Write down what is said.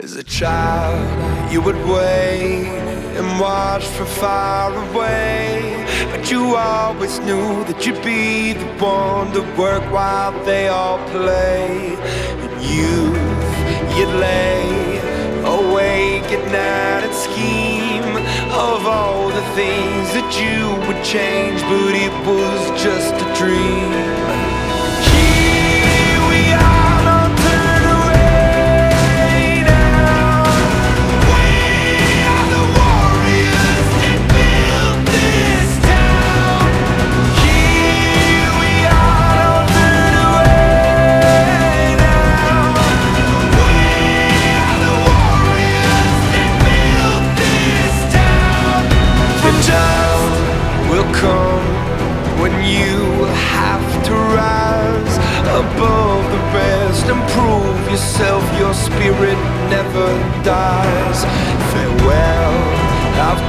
As a child, you would wait and watch from far away. But you always knew that you'd be the one to work while they all play. And youth, you'd lay awake at night and scheme of all the things that you would change, but it was just a dream. You have to rise above the rest and prove yourself. Your spirit never dies. Farewell, I've